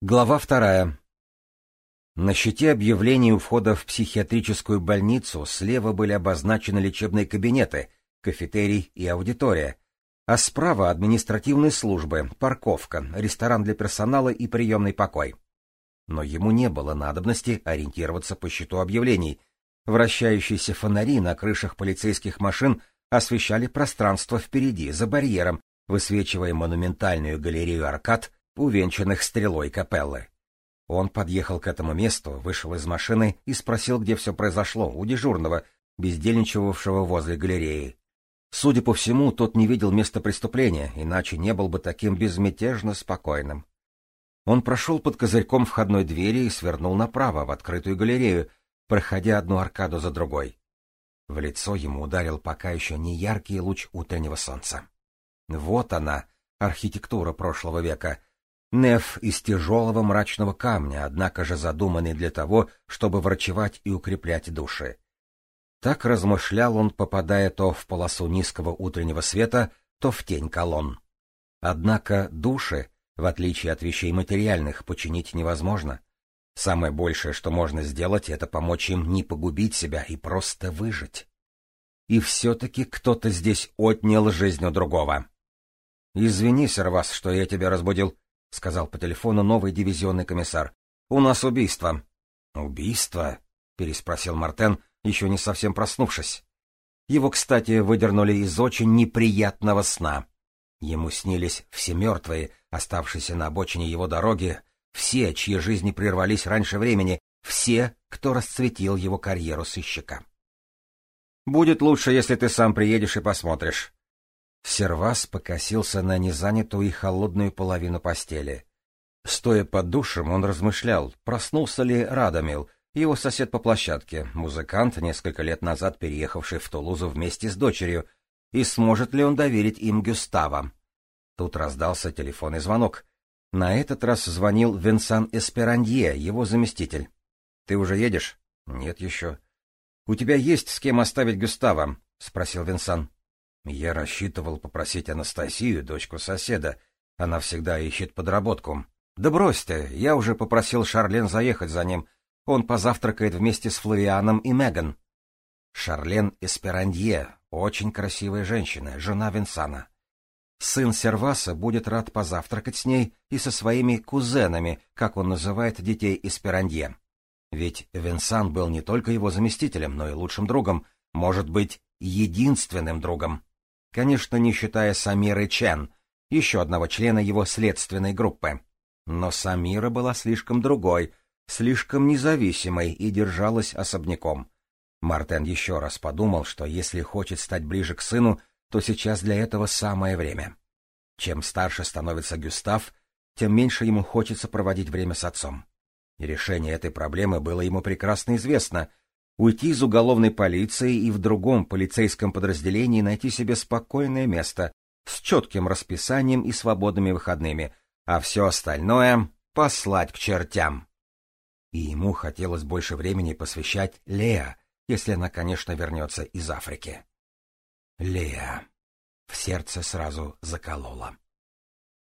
Глава вторая. На щите объявлений у входа в психиатрическую больницу слева были обозначены лечебные кабинеты, кафетерий и аудитория, а справа — административные службы, парковка, ресторан для персонала и приемный покой. Но ему не было надобности ориентироваться по счету объявлений. Вращающиеся фонари на крышах полицейских машин освещали пространство впереди, за барьером, высвечивая монументальную галерею аркад — увенчанных стрелой капеллы. Он подъехал к этому месту, вышел из машины и спросил, где все произошло, у дежурного, бездельничавшего возле галереи. Судя по всему, тот не видел места преступления, иначе не был бы таким безмятежно спокойным. Он прошел под козырьком входной двери и свернул направо, в открытую галерею, проходя одну аркаду за другой. В лицо ему ударил пока еще не яркий луч утреннего солнца. Вот она, архитектура прошлого века, Неф из тяжелого мрачного камня, однако же задуманный для того, чтобы врачевать и укреплять души. Так размышлял он, попадая то в полосу низкого утреннего света, то в тень колонн. Однако души, в отличие от вещей материальных, починить невозможно. Самое большее, что можно сделать, это помочь им не погубить себя и просто выжить. И все-таки кто-то здесь отнял жизнь у другого. — Извини, Сервас, что я тебя разбудил, — сказал по телефону новый дивизионный комиссар. — У нас убийство. — Убийство? — переспросил Мартен, еще не совсем проснувшись. Его, кстати, выдернули из очень неприятного сна. Ему снились все мертвые, оставшиеся на обочине его дороги, все, чьи жизни прервались раньше времени, все, кто расцветил его карьеру сыщика. «Будет лучше, если ты сам приедешь и посмотришь», Сервас покосился на незанятую и холодную половину постели. Стоя под душем, он размышлял, проснулся ли Радомил, его сосед по площадке, музыкант, несколько лет назад переехавший в Тулузу вместе с дочерью, и сможет ли он доверить им Гюстава. Тут раздался телефонный звонок. На этот раз звонил Венсан Эсперандье, его заместитель. — Ты уже едешь? — Нет еще. — У тебя есть с кем оставить Гюстава? — спросил Венсан. Я рассчитывал попросить Анастасию, дочку соседа. Она всегда ищет подработку. Да брось я уже попросил Шарлен заехать за ним. Он позавтракает вместе с Флавианом и Меган. Шарлен Эсперандье, очень красивая женщина, жена Винсана. Сын Серваса будет рад позавтракать с ней и со своими кузенами, как он называет детей Эсперандье. Ведь Винсан был не только его заместителем, но и лучшим другом, может быть, единственным другом. Конечно, не считая Самиры Чен, еще одного члена его следственной группы. Но Самира была слишком другой, слишком независимой и держалась особняком. Мартен еще раз подумал, что если хочет стать ближе к сыну, то сейчас для этого самое время. Чем старше становится Гюстав, тем меньше ему хочется проводить время с отцом. Решение этой проблемы было ему прекрасно известно, уйти из уголовной полиции и в другом полицейском подразделении найти себе спокойное место с четким расписанием и свободными выходными, а все остальное послать к чертям. И ему хотелось больше времени посвящать Леа, если она, конечно, вернется из Африки. Леа. В сердце сразу заколола.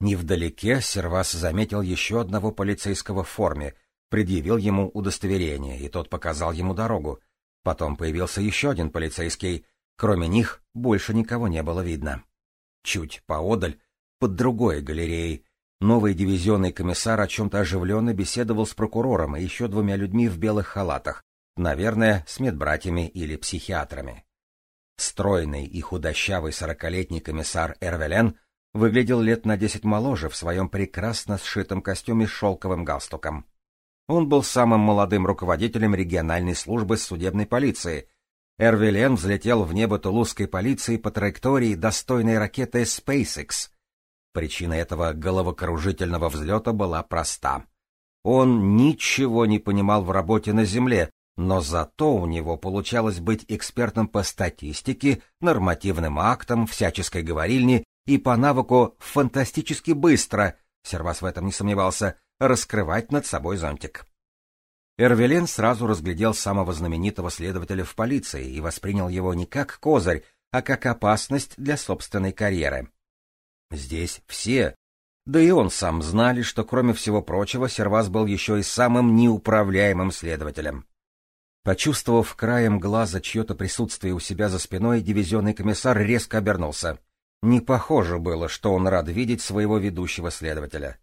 Невдалеке Сервас заметил еще одного полицейского в форме — предъявил ему удостоверение, и тот показал ему дорогу. Потом появился еще один полицейский. Кроме них больше никого не было видно. Чуть поодаль, под другой галереей, новый дивизионный комиссар о чем-то оживленно беседовал с прокурором и еще двумя людьми в белых халатах, наверное, с медбратьями или психиатрами. Стройный и худощавый сорокалетний комиссар Эрвелен выглядел лет на десять моложе в своем прекрасно сшитом костюме с шелковым галстуком. Он был самым молодым руководителем региональной службы судебной полиции. Эрвелен взлетел в небо тулузской полиции по траектории достойной ракеты SpaceX. Причина этого головокружительного взлета была проста. Он ничего не понимал в работе на Земле, но зато у него получалось быть экспертом по статистике, нормативным актам, всяческой говорильне и по навыку фантастически быстро, Сервас в этом не сомневался, раскрывать над собой зонтик. Эрвелен сразу разглядел самого знаменитого следователя в полиции и воспринял его не как козырь, а как опасность для собственной карьеры. Здесь все, Да и он сам знали, что, кроме всего прочего, Сервас был еще и самым неуправляемым следователем. Почувствовав краем глаза чье-то присутствие у себя за спиной, дивизионный комиссар резко обернулся. Не похоже было, что он рад видеть своего ведущего следователя.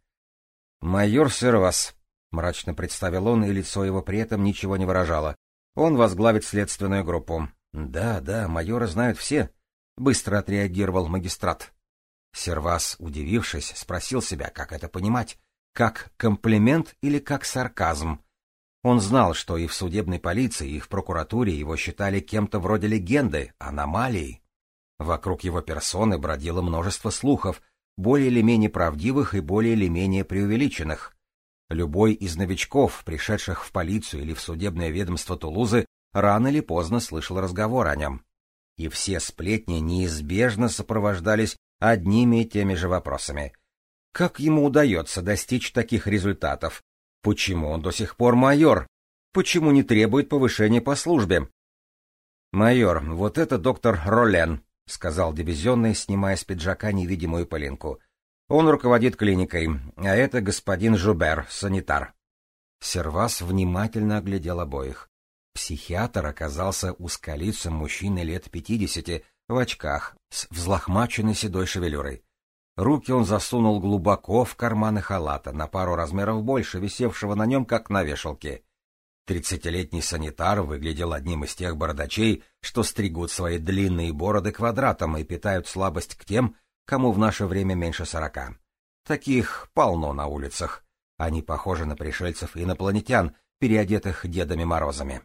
«Майор Сервас», — мрачно представил он, и лицо его при этом ничего не выражало. «Он возглавит следственную группу». «Да, да, майора знают все», — быстро отреагировал магистрат. Сервас, удивившись, спросил себя, как это понимать, как комплимент или как сарказм. Он знал, что и в судебной полиции, и в прокуратуре его считали кем-то вроде легенды, аномалией. Вокруг его персоны бродило множество слухов, более или менее правдивых и более или менее преувеличенных. Любой из новичков, пришедших в полицию или в судебное ведомство Тулузы, рано или поздно слышал разговор о нем. И все сплетни неизбежно сопровождались одними и теми же вопросами. Как ему удается достичь таких результатов? Почему он до сих пор майор? Почему не требует повышения по службе? «Майор, вот это доктор Ролен», — сказал дивизионный, снимая с пиджака невидимую пылинку. «Он руководит клиникой, а это господин Жубер, санитар». Сервас внимательно оглядел обоих. Психиатр оказался узколицым мужчиной лет пятидесяти, в очках, с взлохмаченной седой шевелюрой. Руки он засунул глубоко в карманы халата, на пару размеров больше, висевшего на нем, как на вешалке. Тридцатилетний санитар выглядел одним из тех бородачей, что стригут свои длинные бороды квадратом и питают слабость к тем, кому в наше время меньше сорока. Таких полно на улицах. Они похожи на пришельцев-инопланетян, переодетых Дедами Морозами.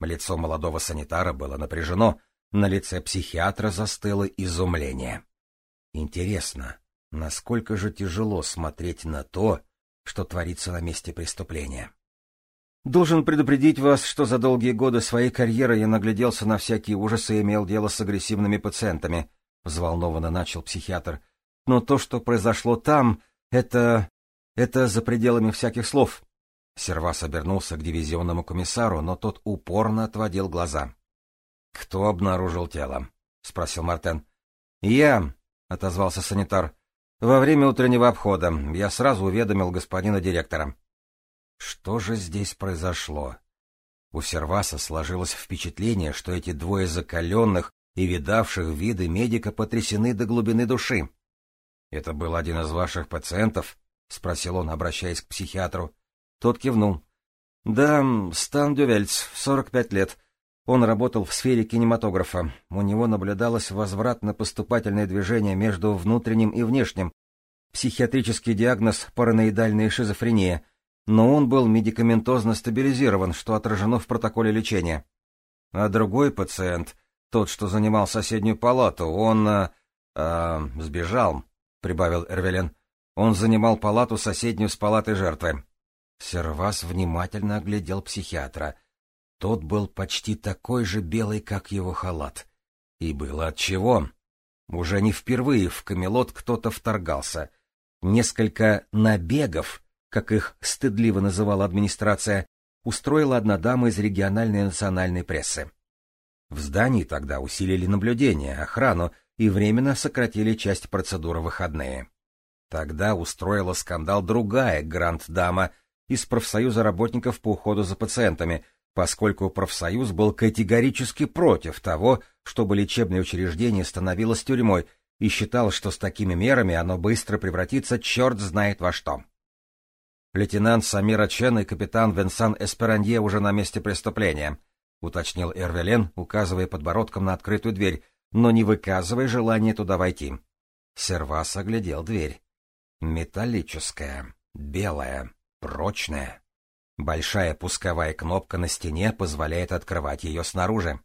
Лицо молодого санитара было напряжено, на лице психиатра застыло изумление. Интересно, насколько же тяжело смотреть на то, что творится на месте преступления. Должен предупредить вас, что за долгие годы своей карьеры я нагляделся на всякие ужасы и имел дело с агрессивными пациентами, — взволнованно начал психиатр. Но то, что произошло там, это... это за пределами всяких слов. Сервас обернулся к дивизионному комиссару, но тот упорно отводил глаза. — Кто обнаружил тело? — спросил Мартен. — Я, — отозвался санитар. — Во время утреннего обхода я сразу уведомил господина директора. Что же здесь произошло? У Серваса сложилось впечатление, что эти двое закаленных и видавших виды медика потрясены до глубины души. — Это был один из ваших пациентов? — спросил он, обращаясь к психиатру. Тот кивнул. — Да, Стан Дювельц, сорок пять лет. Он работал в сфере кинематографа. У него наблюдалось возвратно-поступательное движение между внутренним и внешним. Психиатрический диагноз — параноидальная шизофрения. Но он был медикаментозно стабилизирован, что отражено в протоколе лечения. А другой пациент, тот, что занимал соседнюю палату, он... Э, э, сбежал, — прибавил Эрвелен. Он занимал палату соседнюю с палатой жертвы. Сервас внимательно оглядел психиатра — тот был почти такой же белый, как его халат. И было отчего. Уже не впервые в Камелот кто-то вторгался. Несколько «набегов», как их стыдливо называла администрация, устроила одна дама из региональной национальной прессы. В здании тогда усилили наблюдение, охрану и временно сократили часть процедуры выходные. Тогда устроила скандал другая гранд-дама из профсоюза работников по уходу за пациентами — поскольку профсоюз был категорически против того, чтобы лечебное учреждение становилось тюрьмой, и считал, что с такими мерами оно быстро превратится черт знает во что. Лейтенант Самира Чен и капитан Венсан Эсперанье уже на месте преступления, уточнил Эрвелен, указывая подбородком на открытую дверь, но не выказывая желания туда войти. Сервас оглядел дверь. Металлическая, белая, прочная. Большая пусковая кнопка на стене позволяет открывать ее снаружи.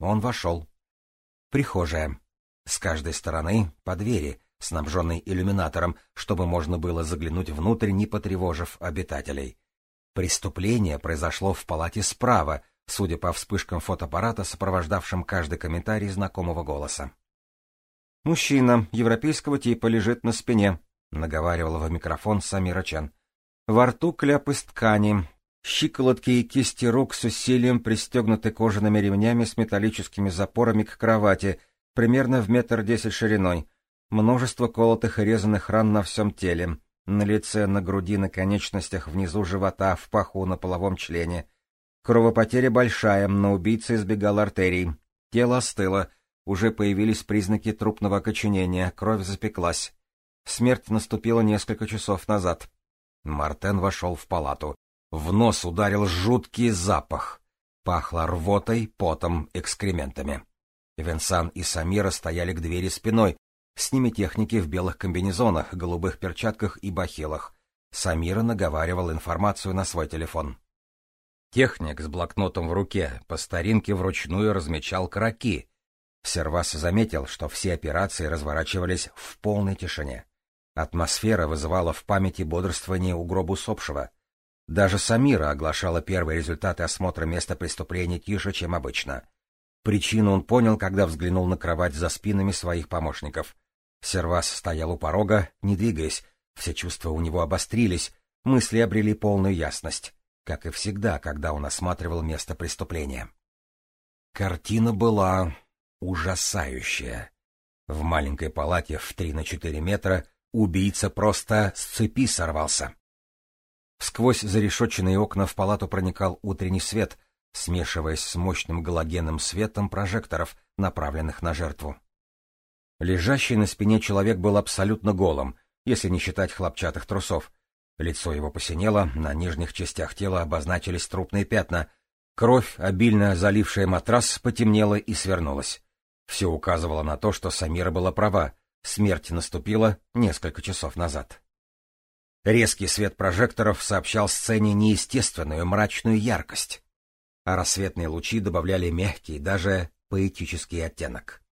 Он вошел. Прихожая. С каждой стороны по двери, снабженной иллюминатором, чтобы можно было заглянуть внутрь, не потревожив обитателей. Преступление произошло в палате справа, судя по вспышкам фотоаппарата, сопровождавшим каждый комментарий знакомого голоса. «Мужчина европейского типа лежит на спине», — наговаривала в микрофон Самира Чен. Во рту кляп из ткани, щиколотки и кисти рук с усилием пристегнуты кожаными ремнями с металлическими запорами к кровати, примерно в метр десять шириной. Множество колотых и резаных ран на всем теле, на лице, на груди, на конечностях, внизу живота, в паху, на половом члене. Кровопотеря большая, но убийца избегал артерий. Тело остыло, уже появились признаки трупного окоченения, кровь запеклась. Смерть наступила несколько часов назад. Мартен вошел в палату. В нос ударил жуткий запах. Пахло рвотой, потом, экскрементами. Венсан и Самира стояли к двери спиной. С ними техники в белых комбинезонах, голубых перчатках и бахилах. Самира наговаривал информацию на свой телефон. Техник с блокнотом в руке по старинке вручную размечал кроки. Сервас заметил, что все операции разворачивались в полной тишине. Атмосфера вызывала в памяти бодрствование у гроба усопшего. Даже Самира оглашала первые результаты осмотра места преступления тише, чем обычно. Причину он понял, когда взглянул на кровать за спинами своих помощников. Сервас стоял у порога, не двигаясь, все чувства у него обострились, мысли обрели полную ясность, как и всегда, когда он осматривал место преступления. Картина была ужасающая. В маленькой палате в три на четыре метра Убийца просто с цепи сорвался. Сквозь зарешоченные окна в палату проникал утренний свет, смешиваясь с мощным галогенным светом прожекторов, направленных на жертву. Лежащий на спине человек был абсолютно голым, если не считать хлопчатых трусов. Лицо его посинело, на нижних частях тела обозначились трупные пятна. Кровь, обильно залившая матрас, потемнела и свернулась. Все указывало на то, что Самира была права. Смерть наступила несколько часов назад. Резкий свет прожекторов сообщал сцене неестественную мрачную яркость, а рассветные лучи добавляли мягкий, даже поэтический оттенок.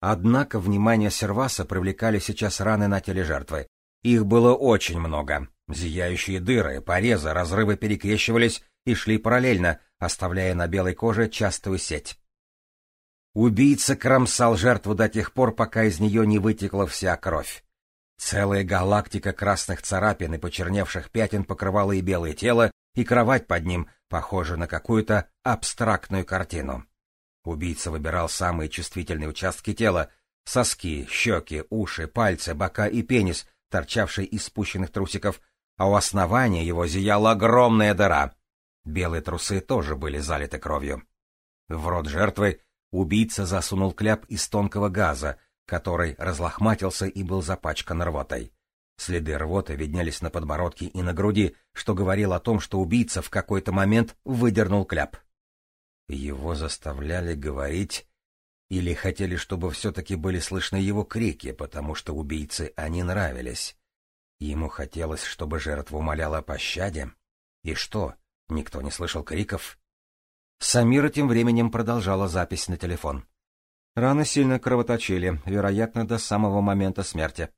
Однако внимание Серваса привлекали сейчас раны на теле жертвы. Их было очень много. Зияющие дыры, порезы, разрывы перекрещивались и шли параллельно, оставляя на белой коже частую сеть. Убийца кромсал жертву до тех пор, пока из нее не вытекла вся кровь. Целая галактика красных царапин и почерневших пятен покрывала и белое тело, и кровать под ним, похожа на какую-то абстрактную картину. Убийца выбирал самые чувствительные участки тела — соски, щеки, уши, пальцы, бока и пенис, торчавший из спущенных трусиков, а у основания его зияла огромная дыра. Белые трусы тоже были залиты кровью. В рот жертвы Убийца засунул кляп из тонкого газа, который разлохматился и был запачкан рвотой. Следы рвоты виднелись на подбородке и на груди, что говорило о том, что убийца в какой-то момент выдернул кляп. Его заставляли говорить или хотели, чтобы все-таки были слышны его крики, потому что убийцы они нравились. Ему хотелось, чтобы жертва умоляла о пощаде. И что, никто не слышал криков? Самира тем временем продолжала запись на телефон. Раны сильно кровоточили, вероятно, до самого момента смерти.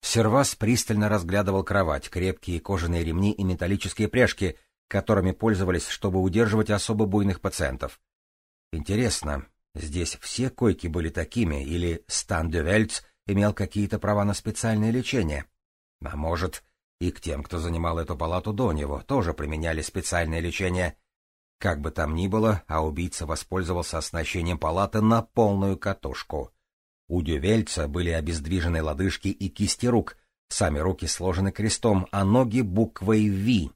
Сервас пристально разглядывал кровать, крепкие кожаные ремни и металлические пряжки, которыми пользовались, чтобы удерживать особо буйных пациентов. Интересно, здесь все койки были такими, или Стан де Вельц имел какие-то права на специальное лечение? А может, и к тем, кто занимал эту палату до него, тоже применяли специальное лечение — как бы там ни было, а убийца воспользовался оснащением палаты на полную катушку. У Дювельца были обездвижены лодыжки и кисти рук, сами руки сложены крестом, а ноги буквой «Ви».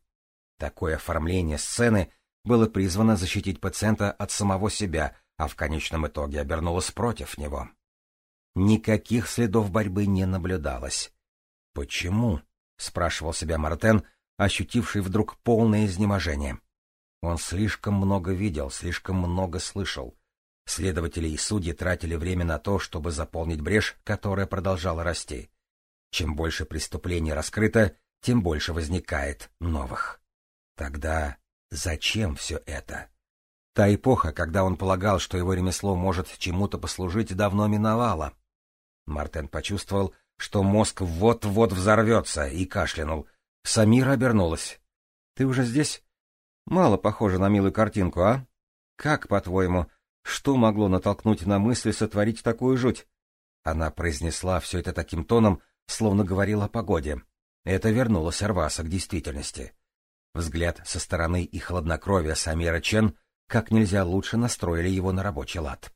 Такое оформление сцены было призвано защитить пациента от самого себя, а в конечном итоге обернулось против него. Никаких следов борьбы не наблюдалось. «Почему?» — спрашивал себя Мартен, ощутивший вдруг полное изнеможение. Он слишком много видел, слишком много слышал. Следователи и судьи тратили время на то, чтобы заполнить брешь, которая продолжала расти. Чем больше преступлений раскрыто, тем больше возникает новых. Тогда зачем все это? Та эпоха, когда он полагал, что его ремесло может чему-то послужить, давно миновала. Мартен почувствовал, что мозг вот-вот взорвется, и кашлянул. Самира обернулась. — Ты уже здесь? Мало похоже на милую картинку, а? Как, по-твоему, что могло натолкнуть на мысль сотворить такую жуть? Она произнесла все это таким тоном, словно говорила о погоде. Это вернуло Серваса к действительности. Взгляд со стороны и хладнокровия Самира Чен как нельзя лучше настроили его на рабочий лад.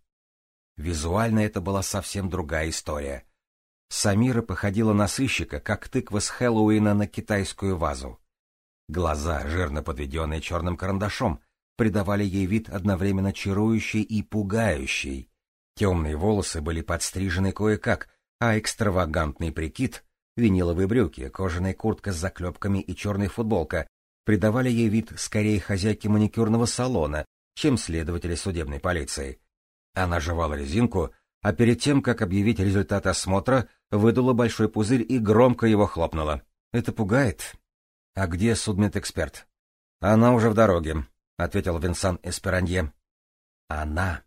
Визуально это была совсем другая история. Самира походила на сыщика, как тыква с Хэллоуина на китайскую вазу. Глаза, жирно подведенные черным карандашом, придавали ей вид одновременно чарующий и пугающий. Темные волосы были подстрижены кое-как, а экстравагантный прикид, виниловые брюки, кожаная куртка с заклепками и черная футболка придавали ей вид скорее хозяйки маникюрного салона, чем следователя судебной полиции. Она жевала резинку, а перед тем, как объявить результат осмотра, выдула большой пузырь и громко его хлопнула. «Это пугает?» «А где судмедэксперт?» «Она уже в дороге», — ответил Винсан Эсперанье. «Она».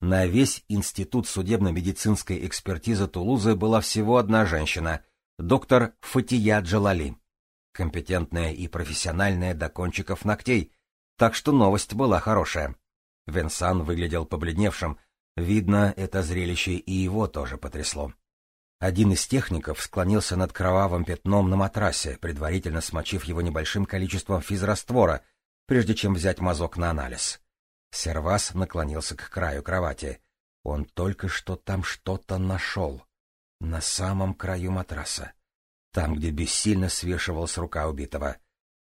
На весь Институт судебно-медицинской экспертизы Тулузы была всего одна женщина — доктор Фатия Джалали. Компетентная и профессиональная до кончиков ногтей, так что новость была хорошая. Венсан выглядел побледневшим, видно, это зрелище и его тоже потрясло. Один из техников склонился над кровавым пятном на матрасе, предварительно смочив его небольшим количеством физраствора, прежде чем взять мазок на анализ. Сервас наклонился к краю кровати. Он только что там что-то нашел. На самом краю матраса. Там, где бессильно свешивалась рука убитого.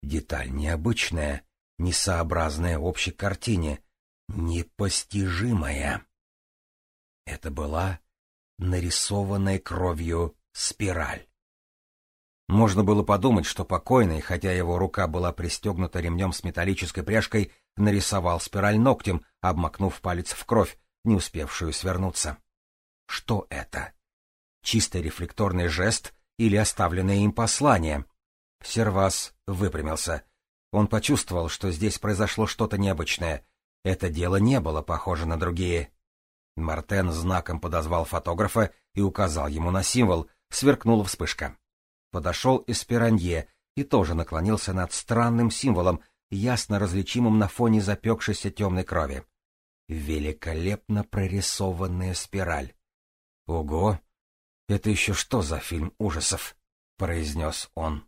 Деталь необычная, несообразная общей картине, непостижимая. Это была нарисованная кровью спираль. Можно было подумать, что покойный, хотя его рука была пристегнута ремнем с металлической пряжкой, нарисовал спираль ногтем, обмакнув палец в кровь, не успевшую свернуться. Что это? Чистый рефлекторный жест или оставленное им послание? Сервас выпрямился. Он почувствовал, что здесь произошло что-то необычное. Это дело не было похоже на другие. Мартен знаком подозвал фотографа и указал ему на символ, сверкнула вспышка. Подошел Эсперанье и тоже наклонился над странным символом, ясно различимым на фоне запекшейся темной крови. Великолепно прорисованная спираль. «Ого! Это еще что за фильм ужасов?» — произнес он.